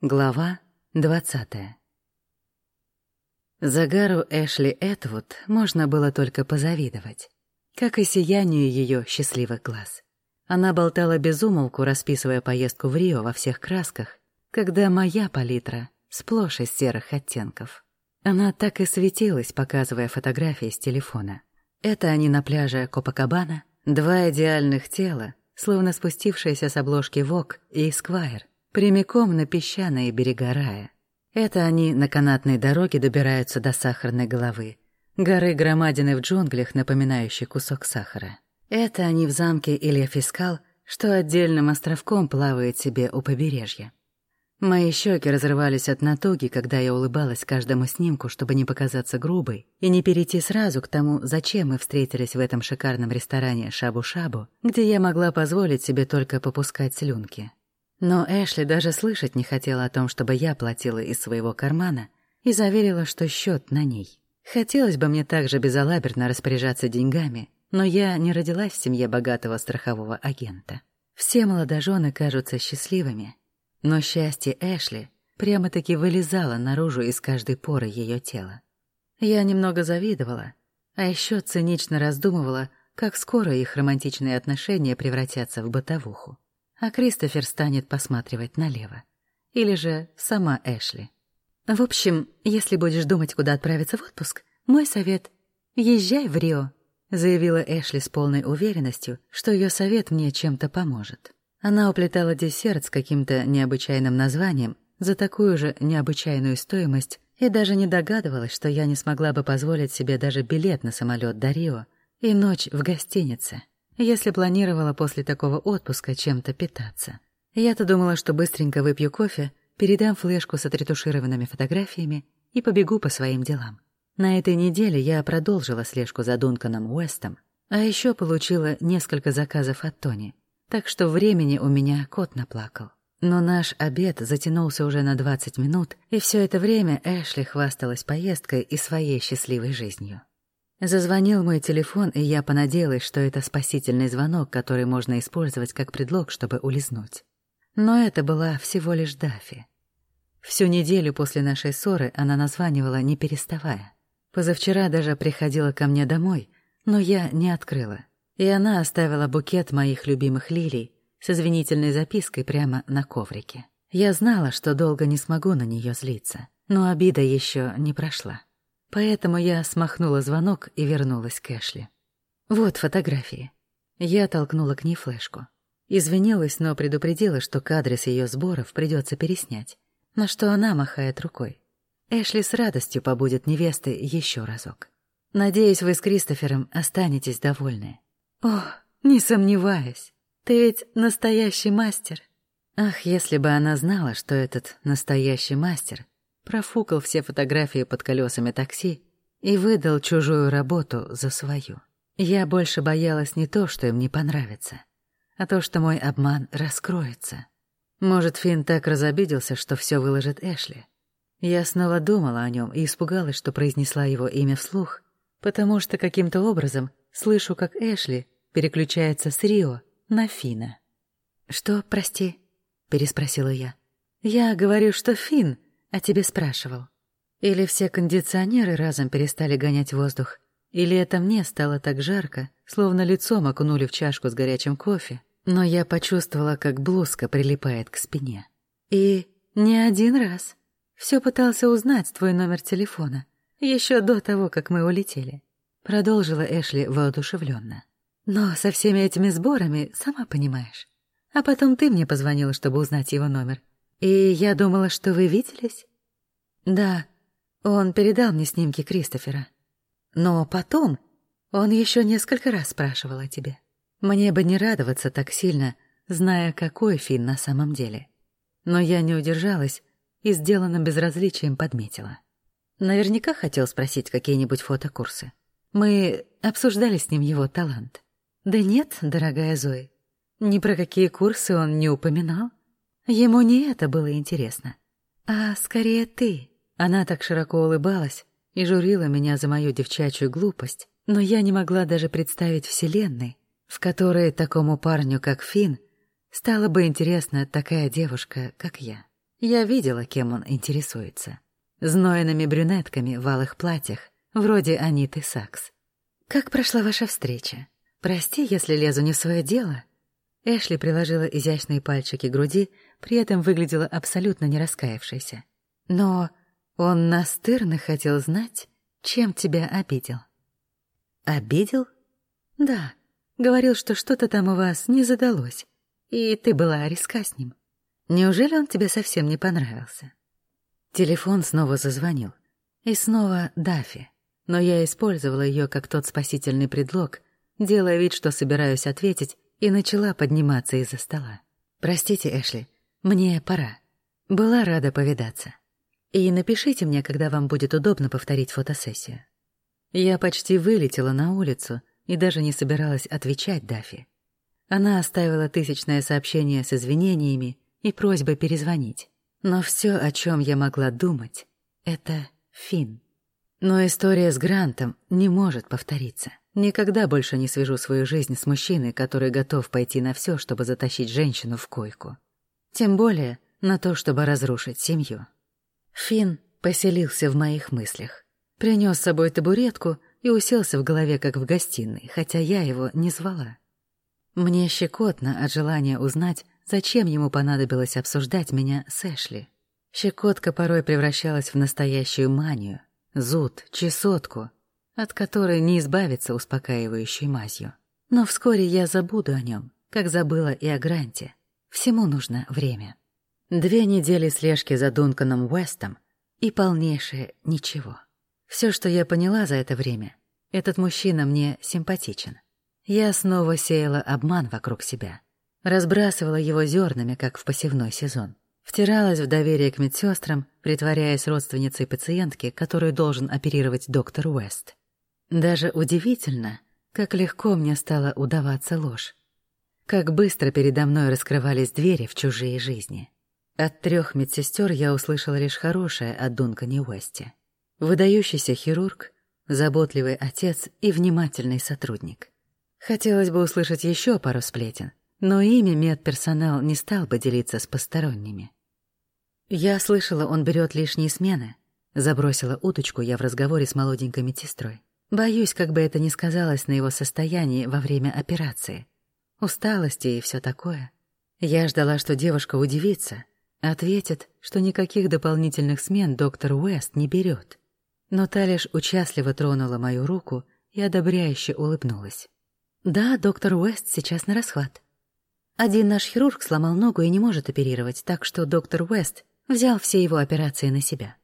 Глава двадцатая. Загару Эшли Этвуд можно было только позавидовать, как и сиянию ее счастливых глаз. Она болтала без умолку, расписывая поездку в Рио во всех красках, когда моя палитра сплошь из серых оттенков. Она так и светилась, показывая фотографии с телефона. Это они на пляже Копакабана, два идеальных тела, словно спустившиеся с обложки Вок и Эсквайр, прямиком на песчаные берега рая. Это они на канатной дороге добираются до сахарной головы, горы громадины в джунглях, напоминающей кусок сахара. Это они в замке Илья Фискал, что отдельным островком плавает себе у побережья. Мои щеки разрывались от натуги, когда я улыбалась каждому снимку, чтобы не показаться грубой и не перейти сразу к тому, зачем мы встретились в этом шикарном ресторане «Шабу-шабу», где я могла позволить себе только попускать слюнки. Но Эшли даже слышать не хотела о том, чтобы я платила из своего кармана, и заверила, что счет на ней. Хотелось бы мне также безалаберно распоряжаться деньгами, но я не родилась в семье богатого страхового агента. Все молодожены кажутся счастливыми, но счастье Эшли прямо-таки вылезало наружу из каждой поры ее тела. Я немного завидовала, а еще цинично раздумывала, как скоро их романтичные отношения превратятся в бытовуху а Кристофер станет посматривать налево. Или же сама Эшли. В общем, если будешь думать, куда отправиться в отпуск, мой совет — езжай в Рио, заявила Эшли с полной уверенностью, что ее совет мне чем-то поможет. Она уплетала десерт с каким-то необычайным названием за такую же необычайную стоимость и даже не догадывалась, что я не смогла бы позволить себе даже билет на самолет до Рио и ночь в гостинице если планировала после такого отпуска чем-то питаться. Я-то думала, что быстренько выпью кофе, передам флешку с отретушированными фотографиями и побегу по своим делам. На этой неделе я продолжила слежку за Дунканом Уэстом, а еще получила несколько заказов от Тони, так что времени у меня кот наплакал. Но наш обед затянулся уже на 20 минут, и все это время Эшли хвасталась поездкой и своей счастливой жизнью. Зазвонил мой телефон, и я понадеялась, что это спасительный звонок, который можно использовать как предлог, чтобы улизнуть. Но это была всего лишь Дафи. Всю неделю после нашей ссоры она названивала, не переставая. Позавчера даже приходила ко мне домой, но я не открыла. И она оставила букет моих любимых лилий с извинительной запиской прямо на коврике. Я знала, что долго не смогу на нее злиться, но обида еще не прошла. Поэтому я смахнула звонок и вернулась к Эшли. Вот фотографии. Я толкнула к ней флешку. Извинилась, но предупредила, что кадры с ее сборов придется переснять, на что она махает рукой. Эшли с радостью побудет невестой еще разок. Надеюсь, вы с Кристофером останетесь довольны. О, не сомневаюсь. Ты ведь настоящий мастер. Ах, если бы она знала, что этот настоящий мастер профукал все фотографии под колесами такси и выдал чужую работу за свою. Я больше боялась не то, что им не понравится, а то, что мой обман раскроется. Может, Финн так разобиделся, что все выложит Эшли. Я снова думала о нем и испугалась, что произнесла его имя вслух, потому что каким-то образом слышу, как Эшли переключается с Рио на Фина. «Что, прости?» — переспросила я. «Я говорю, что Финн о тебе спрашивал. Или все кондиционеры разом перестали гонять воздух, или это мне стало так жарко, словно лицом окунули в чашку с горячим кофе, но я почувствовала, как блузка прилипает к спине. И не один раз. Все пытался узнать твой номер телефона, еще до того, как мы улетели. Продолжила Эшли воодушевленно. Но со всеми этими сборами, сама понимаешь. А потом ты мне позвонила, чтобы узнать его номер. И я думала, что вы виделись? Да, он передал мне снимки Кристофера. Но потом он еще несколько раз спрашивал о тебе. Мне бы не радоваться так сильно, зная, какой Финн на самом деле. Но я не удержалась и сделанным безразличием подметила. Наверняка хотел спросить какие-нибудь фотокурсы. Мы обсуждали с ним его талант. Да нет, дорогая Зои, ни про какие курсы он не упоминал. Ему не это было интересно, а скорее ты. Она так широко улыбалась и журила меня за мою девчачью глупость, но я не могла даже представить вселенной, в которой такому парню, как Фин, стала бы интересна такая девушка, как я. Я видела, кем он интересуется. Знойными брюнетками в алых платьях, вроде Аниты Сакс. «Как прошла ваша встреча? Прости, если лезу не в свое дело». Эшли приложила изящные пальчики к груди, при этом выглядела абсолютно не раскаявшейся. «Но он настырно хотел знать, чем тебя обидел». «Обидел?» «Да. Говорил, что что-то там у вас не задалось, и ты была риска с ним. Неужели он тебе совсем не понравился?» Телефон снова зазвонил. И снова Дафи. Но я использовала ее как тот спасительный предлог, делая вид, что собираюсь ответить, и начала подниматься из-за стола. «Простите, Эшли, мне пора. Была рада повидаться. И напишите мне, когда вам будет удобно повторить фотосессию». Я почти вылетела на улицу и даже не собиралась отвечать Дафи. Она оставила тысячное сообщение с извинениями и просьбой перезвонить. Но все, о чем я могла думать, это Финн. Но история с Грантом не может повториться. Никогда больше не свяжу свою жизнь с мужчиной, который готов пойти на все, чтобы затащить женщину в койку. Тем более на то, чтобы разрушить семью. Финн поселился в моих мыслях. Принес с собой табуретку и уселся в голове, как в гостиной, хотя я его не звала. Мне щекотно от желания узнать, Зачем ему понадобилось обсуждать меня с Эшли? Щекотка порой превращалась в настоящую манию, зуд, чесотку, от которой не избавиться успокаивающей мазью. Но вскоре я забуду о нем, как забыла и о Гранте. Всему нужно время. Две недели слежки за Дунканом Уэстом и полнейшее ничего. Все, что я поняла за это время, этот мужчина мне симпатичен. Я снова сеяла обман вокруг себя — разбрасывала его зернами, как в посевной сезон. Втиралась в доверие к медсестрам, притворяясь родственницей пациентки, которую должен оперировать доктор Уэст. Даже удивительно, как легко мне стало удаваться ложь. Как быстро передо мной раскрывались двери в чужие жизни. От трех медсестер я услышала лишь хорошее о Дункане Уэсте. Выдающийся хирург, заботливый отец и внимательный сотрудник. Хотелось бы услышать еще пару сплетен, но ими медперсонал не стал бы делиться с посторонними. Я слышала, он берет лишние смены. Забросила уточку я в разговоре с молоденькой медсестрой. Боюсь, как бы это ни сказалось на его состоянии во время операции. Усталости и все такое. Я ждала, что девушка удивится, ответит, что никаких дополнительных смен доктор Уэст не берет. Но та лишь участливо тронула мою руку и одобряюще улыбнулась. «Да, доктор Уэст сейчас на расхват. Один наш хирург сломал ногу и не может оперировать, так что доктор Уэст взял все его операции на себя.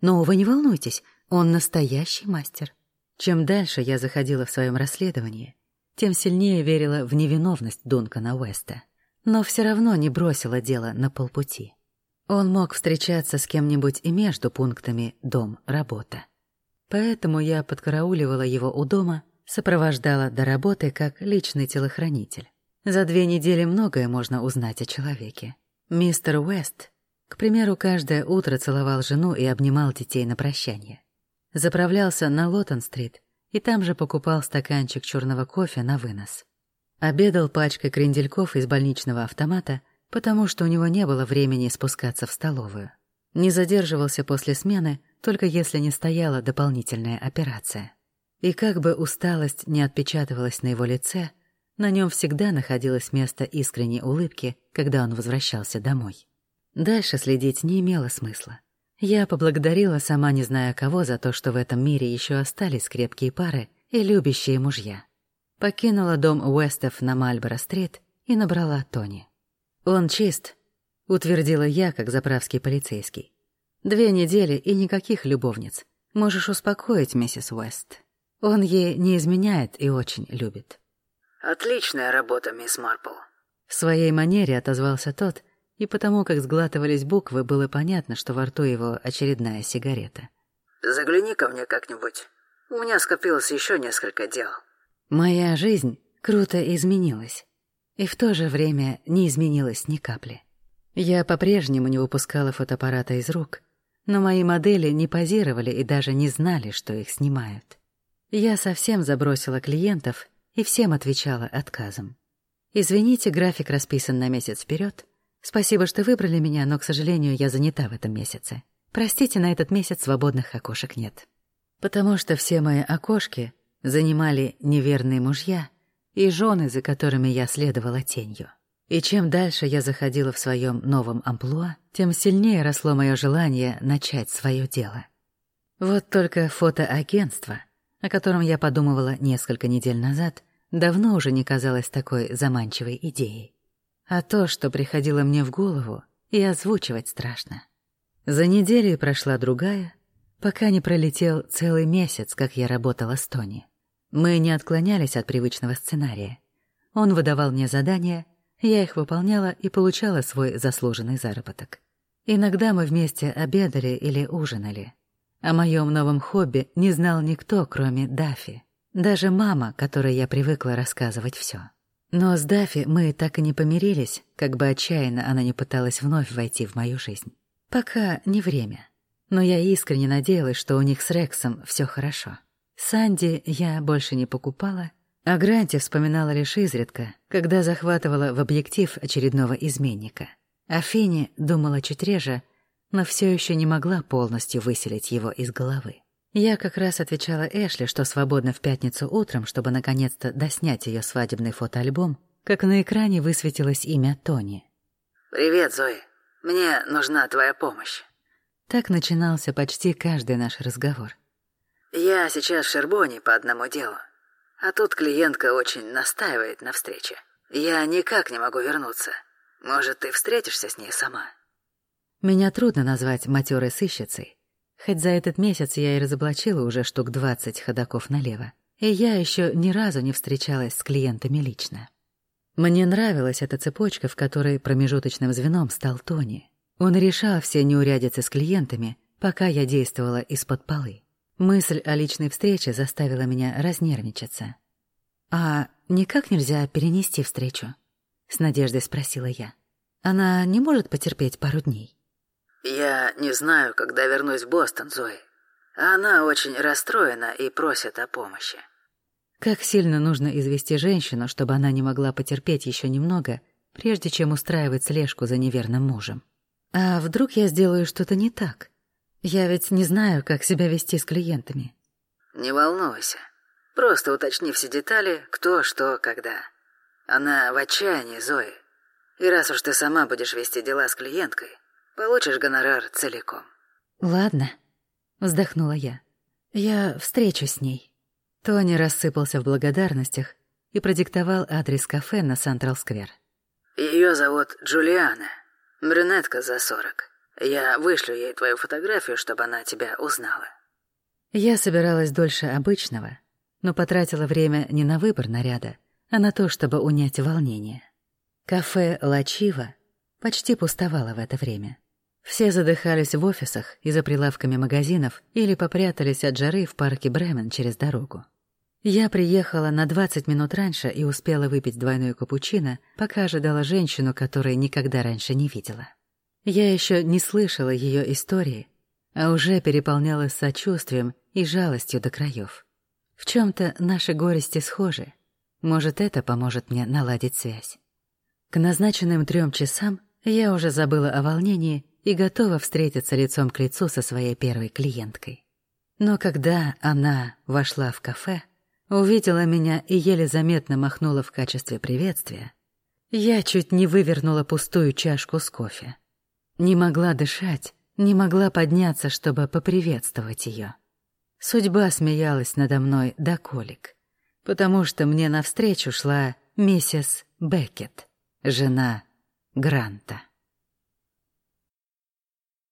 Но вы не волнуйтесь, он настоящий мастер. Чем дальше я заходила в своем расследовании, тем сильнее верила в невиновность Дункана Уэста. Но все равно не бросила дело на полпути. Он мог встречаться с кем-нибудь и между пунктами «дом-работа». Поэтому я подкарауливала его у дома, сопровождала до работы как личный телохранитель. За две недели многое можно узнать о человеке. Мистер Уэст, к примеру, каждое утро целовал жену и обнимал детей на прощание. Заправлялся на Лоттон-стрит и там же покупал стаканчик черного кофе на вынос. Обедал пачкой крендельков из больничного автомата, потому что у него не было времени спускаться в столовую. Не задерживался после смены, только если не стояла дополнительная операция. И как бы усталость не отпечатывалась на его лице — на нем всегда находилось место искренней улыбки, когда он возвращался домой. Дальше следить не имело смысла. Я поблагодарила сама не зная кого за то, что в этом мире еще остались крепкие пары и любящие мужья. Покинула дом Уэстов на Мальборо-стрит и набрала Тони. «Он чист», — утвердила я, как заправский полицейский. «Две недели и никаких любовниц. Можешь успокоить миссис Уэст. Он ей не изменяет и очень любит». «Отличная работа, мисс Марпл». В своей манере отозвался тот, и потому как сглатывались буквы, было понятно, что во рту его очередная сигарета. «Загляни ко мне как-нибудь. У меня скопилось еще несколько дел». Моя жизнь круто изменилась, и в то же время не изменилась ни капли. Я по-прежнему не выпускала фотоаппарата из рук, но мои модели не позировали и даже не знали, что их снимают. Я совсем забросила клиентов и всем отвечала отказом. «Извините, график расписан на месяц вперед. Спасибо, что выбрали меня, но, к сожалению, я занята в этом месяце. Простите, на этот месяц свободных окошек нет. Потому что все мои окошки занимали неверные мужья и жены, за которыми я следовала тенью. И чем дальше я заходила в своем новом амплуа, тем сильнее росло мое желание начать свое дело. Вот только фотоагентство, о котором я подумывала несколько недель назад, давно уже не казалось такой заманчивой идеей. А то, что приходило мне в голову, и озвучивать страшно. За неделю прошла другая, пока не пролетел целый месяц, как я работала с Тони. Мы не отклонялись от привычного сценария. Он выдавал мне задания, я их выполняла и получала свой заслуженный заработок. Иногда мы вместе обедали или ужинали. О моем новом хобби не знал никто, кроме Дафи. Даже мама, которой я привыкла рассказывать все. Но с Дафи мы так и не помирились, как бы отчаянно она не пыталась вновь войти в мою жизнь. Пока не время. Но я искренне надеялась, что у них с Рексом все хорошо. Санди я больше не покупала, а Гранте вспоминала лишь изредка, когда захватывала в объектив очередного изменника. О Фине думала чуть реже, но все еще не могла полностью выселить его из головы. Я как раз отвечала Эшли, что свободна в пятницу утром, чтобы наконец-то доснять ее свадебный фотоальбом, как на экране высветилось имя Тони. «Привет, Зои. Мне нужна твоя помощь». Так начинался почти каждый наш разговор. «Я сейчас в Шербоне по одному делу, а тут клиентка очень настаивает на встрече. Я никак не могу вернуться. Может, ты встретишься с ней сама?» Меня трудно назвать матерой сыщицей. Хоть за этот месяц я и разоблачила уже штук двадцать ходаков налево. И я еще ни разу не встречалась с клиентами лично. Мне нравилась эта цепочка, в которой промежуточным звеном стал Тони. Он решал все неурядицы с клиентами, пока я действовала из-под полы. Мысль о личной встрече заставила меня разнервничаться. «А никак нельзя перенести встречу?» — с надеждой спросила я. «Она не может потерпеть пару дней?» «Я не знаю, когда вернусь в Бостон, Зои. Она очень расстроена и просит о помощи». Как сильно нужно извести женщину, чтобы она не могла потерпеть еще немного, прежде чем устраивать слежку за неверным мужем. А вдруг я сделаю что-то не так? Я ведь не знаю, как себя вести с клиентами. Не волнуйся. Просто уточни все детали, кто, что, когда. Она в отчаянии, Зои. И раз уж ты сама будешь вести дела с клиенткой, Получишь гонорар целиком. Ладно, вздохнула я. Я встречусь с ней. Тони рассыпался в благодарностях и продиктовал адрес кафе на Сантрал-сквер. Ее зовут Джулиана, брюнетка за сорок. Я вышлю ей твою фотографию, чтобы она тебя узнала. Я собиралась дольше обычного, но потратила время не на выбор наряда, а на то, чтобы унять волнение. Кафе «Лачива» почти пустовало в это время. Все задыхались в офисах и за прилавками магазинов или попрятались от жары в парке Бремен через дорогу. Я приехала на 20 минут раньше и успела выпить двойной капучино, пока ожидала женщину, которую никогда раньше не видела. Я еще не слышала ее истории, а уже переполнялась сочувствием и жалостью до краев. В чем то наши горести схожи. Может, это поможет мне наладить связь. К назначенным трем часам я уже забыла о волнении и готова встретиться лицом к лицу со своей первой клиенткой. Но когда она вошла в кафе, увидела меня и еле заметно махнула в качестве приветствия, я чуть не вывернула пустую чашку с кофе. Не могла дышать, не могла подняться, чтобы поприветствовать ее. Судьба смеялась надо мной до колик, потому что мне навстречу шла миссис Беккет, жена Гранта.